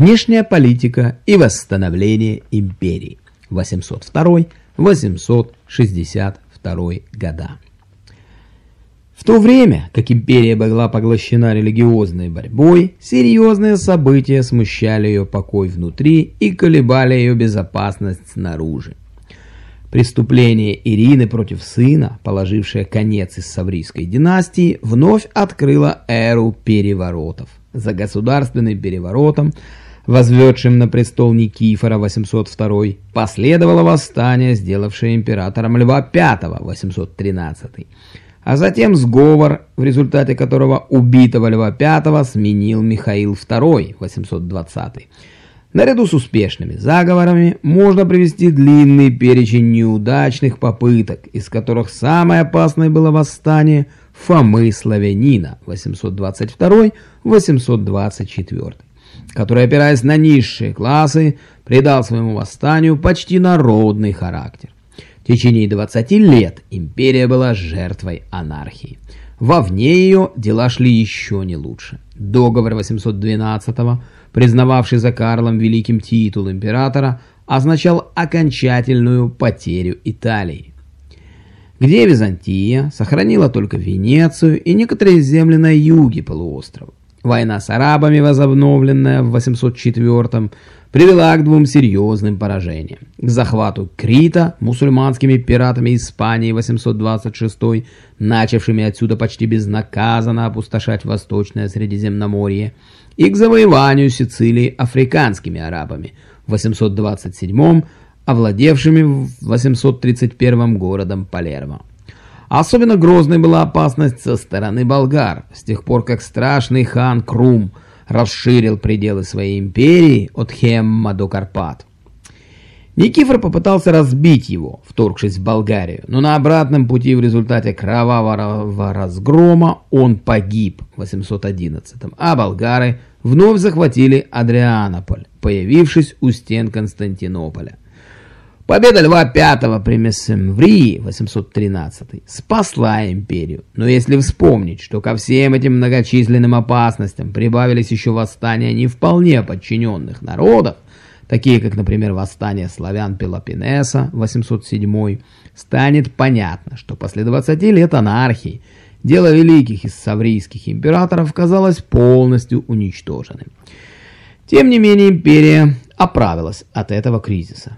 Внешняя политика и восстановление империи 802-862 года. В то время, как империя была поглощена религиозной борьбой, серьезные события смущали ее покой внутри и колебали ее безопасность снаружи. Преступление Ирины против сына, положившее конец из Саврийской династии, вновь открыло эру переворотов. За государственным переворотом, возведшим на престол Никифора 802, последовало восстание, сделавшее императором Льва V 813 а затем сговор, в результате которого убитого Льва V сменил Михаил II, 820 Наряду с успешными заговорами можно привести длинный перечень неудачных попыток, из которых самое опасное было восстание Фомы Славянина 822-824, который, опираясь на низшие классы, придал своему восстанию почти народный характер. В течение 20 лет империя была жертвой анархии. Вовне ее дела шли еще не лучше. Договор 812-го, признававший за Карлом великим титул императора, означал окончательную потерю Италии. Где Византия сохранила только Венецию и некоторые земли на юге полуострова. Война с арабами, возобновленная в 804 привела к двум серьезным поражениям. К захвату Крита мусульманскими пиратами Испании 826, начавшими отсюда почти безнаказанно опустошать Восточное Средиземноморье, и к завоеванию Сицилии африканскими арабами в 827 овладевшими в 831 городом Палермо. Особенно грозной была опасность со стороны болгар, с тех пор как страшный хан Крум расширил пределы своей империи от Хемма до Карпат. Никифор попытался разбить его, вторгшись в Болгарию, но на обратном пути в результате кровавого разгрома он погиб в 811 а болгары вновь захватили Адрианополь, появившись у стен Константинополя. Победа Льва V при Мессемврии 813 спасла империю. Но если вспомнить, что ко всем этим многочисленным опасностям прибавились еще восстания не вполне подчиненных народов, такие как, например, восстание славян Пелопинеса 807, станет понятно, что после 20 лет анархии дело великих из саврийских императоров казалось полностью уничтоженным. Тем не менее империя оправилась от этого кризиса.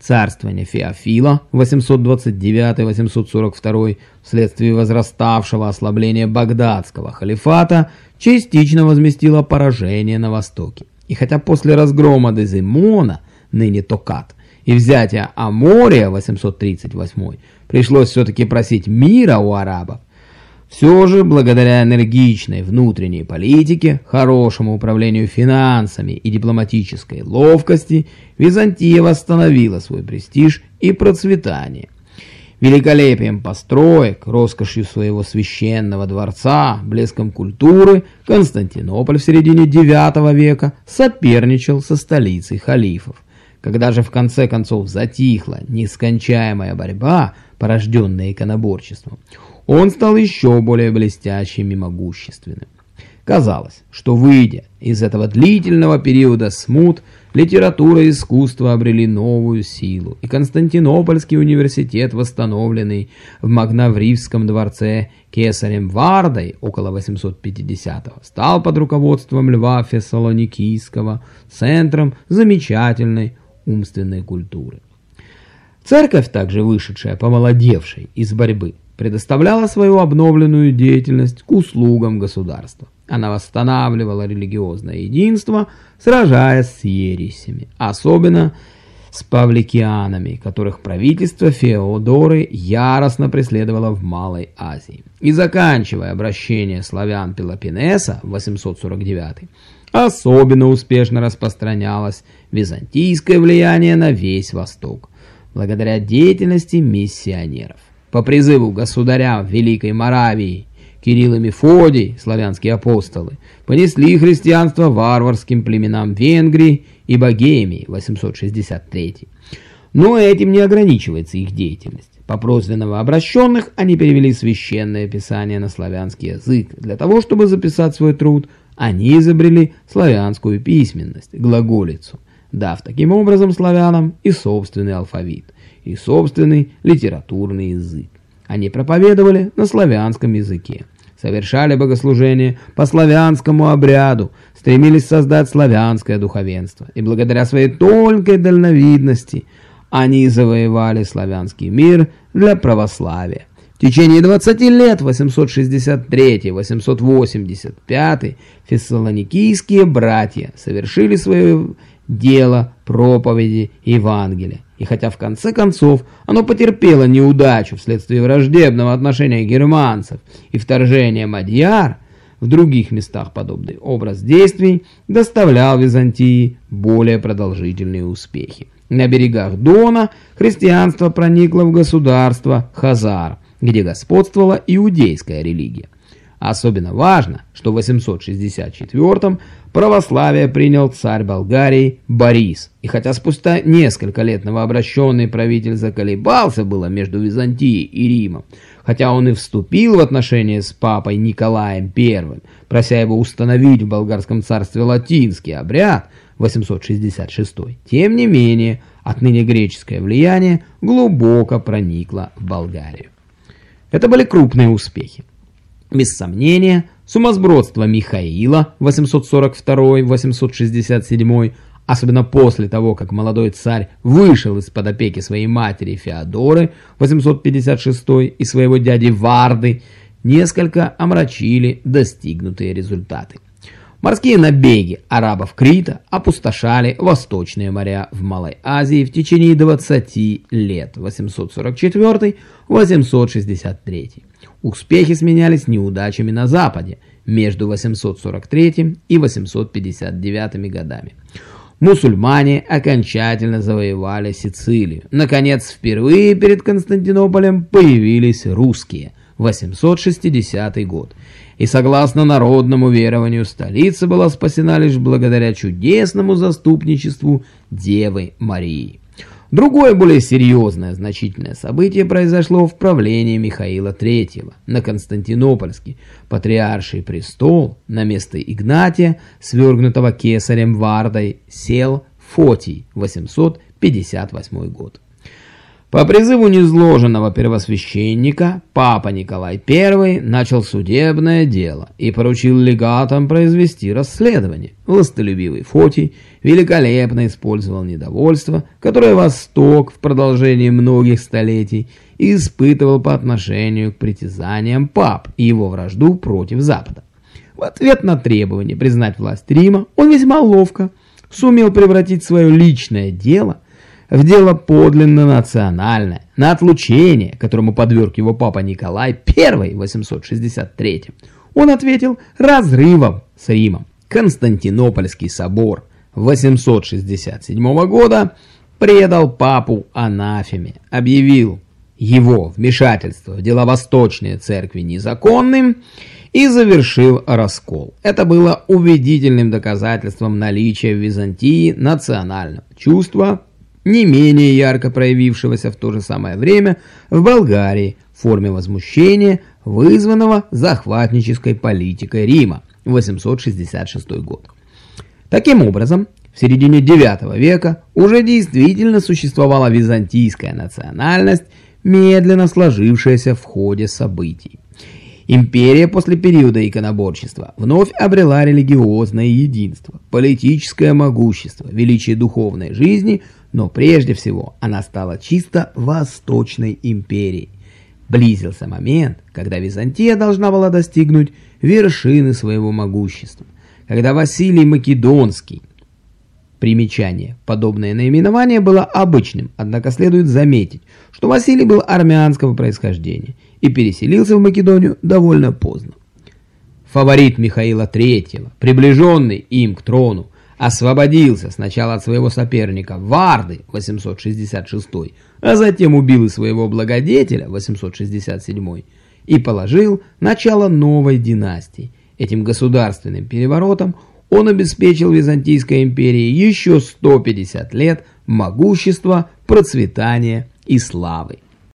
Царствование Феофила 829-842 вследствие возраставшего ослабления багдадского халифата частично возместило поражение на востоке. И хотя после разгрома Дезимона, ныне Токат, и взятия Амория 838 пришлось все-таки просить мира у арабов, все же, благодаря энергичной внутренней политике, хорошему управлению финансами и дипломатической ловкости, Византия восстановила свой престиж и процветание. Великолепием построек, роскошью своего священного дворца, блеском культуры Константинополь в середине IX века соперничал со столицей халифов. Когда же в конце концов затихла нескончаемая борьба, порожденная иконоборчеством, он стал еще более блестящим и могущественным. Казалось, что выйдя из этого длительного периода смут, литература и искусство обрели новую силу, и Константинопольский университет, восстановленный в Магнавривском дворце кесарем Вардой около 850-го, стал под руководством Льва Фессалоникийского центром замечательной умственной культуры. Церковь, также вышедшая, помолодевшей из борьбы, предоставляла свою обновленную деятельность к услугам государства. Она восстанавливала религиозное единство, сражаясь с ересями, особенно с павликианами, которых правительство Феодоры яростно преследовало в Малой Азии. И заканчивая обращение славян Пелопинеса 849 особенно успешно распространялось византийское влияние на весь Восток, благодаря деятельности миссионеров. По призыву государя Великой Моравии Кирилл и Мефодий, славянские апостолы, понесли христианство варварским племенам Венгрии и Богемии 863. Но этим не ограничивается их деятельность. По просьбе новообращенных они перевели священное писание на славянский язык для того, чтобы записать свой труд они изобрели славянскую письменность, глаголицу, дав таким образом славянам и собственный алфавит, и собственный литературный язык. Они проповедовали на славянском языке, совершали богослужение по славянскому обряду, стремились создать славянское духовенство, и благодаря своей тонкой дальновидности они завоевали славянский мир для православия. В течение 20 лет, 863-885, фессалоникийские братья совершили свое дело проповеди Евангелия. И хотя в конце концов оно потерпело неудачу вследствие враждебного отношения германцев и вторжения мадьяр, в других местах подобный образ действий доставлял Византии более продолжительные успехи. На берегах Дона христианство проникло в государство Хазар – где господствовала иудейская религия. Особенно важно, что в 864-м православие принял царь Болгарии Борис. И хотя спустя несколько лет новообращенный правитель заколебался было между Византией и Римом, хотя он и вступил в отношения с папой Николаем I, прося его установить в болгарском царстве латинский обряд 866, тем не менее отныне греческое влияние глубоко проникло в Болгарию. Это были крупные успехи. Без сомнения, сумасбродство Михаила 842-867, особенно после того, как молодой царь вышел из-под опеки своей матери Феодоры 856 и своего дяди Варды, несколько омрачили достигнутые результаты. Морские набеги арабов Крита опустошали восточные моря в Малой Азии в течение 20 лет 844-863. Успехи сменялись неудачами на Западе между 843 и 859 годами. Мусульмане окончательно завоевали Сицилию. Наконец, впервые перед Константинополем появились русские. 860 год и согласно народному верованию столица была спасена лишь благодаря чудесному заступничеству Девы Марии. Другое, более серьезное, значительное событие произошло в правлении Михаила III на Константинопольский патриарший престол на место Игнатия, свергнутого кесарем Вардой, сел Фотий, 858 год. По призыву незложенного первосвященника папа Николай I начал судебное дело и поручил легатам произвести расследование. Властолюбивый Фотий великолепно использовал недовольство, которое Восток в продолжении многих столетий испытывал по отношению к притязаниям пап и его вражду против Запада. В ответ на требование признать власть Рима он весьма ловко сумел превратить свое личное дело – в дело подлинно национальное, на отлучение, которому подверг его папа Николай I в 863 он ответил разрывом с Римом. Константинопольский собор 867 года предал папу анафеме, объявил его вмешательство в дела Восточной Церкви незаконным и завершил раскол. Это было убедительным доказательством наличия в Византии национального чувства не менее ярко проявившегося в то же самое время в Болгарии в форме возмущения, вызванного захватнической политикой Рима, 866 год. Таким образом, в середине IX века уже действительно существовала византийская национальность, медленно сложившаяся в ходе событий. Империя после периода иконоборчества вновь обрела религиозное единство, политическое могущество, величие духовной жизни – но прежде всего она стала чисто Восточной империей. Близился момент, когда Византия должна была достигнуть вершины своего могущества, когда Василий Македонский, примечание, подобное наименование было обычным, однако следует заметить, что Василий был армянского происхождения и переселился в Македонию довольно поздно. Фаворит Михаила III, приближенный им к трону, освободился сначала от своего соперника Варды 866, а затем убил и своего благодетеля 867 и положил начало новой династии. Этим государственным переворотом он обеспечил Византийской империи еще 150 лет могущества, процветания и славы.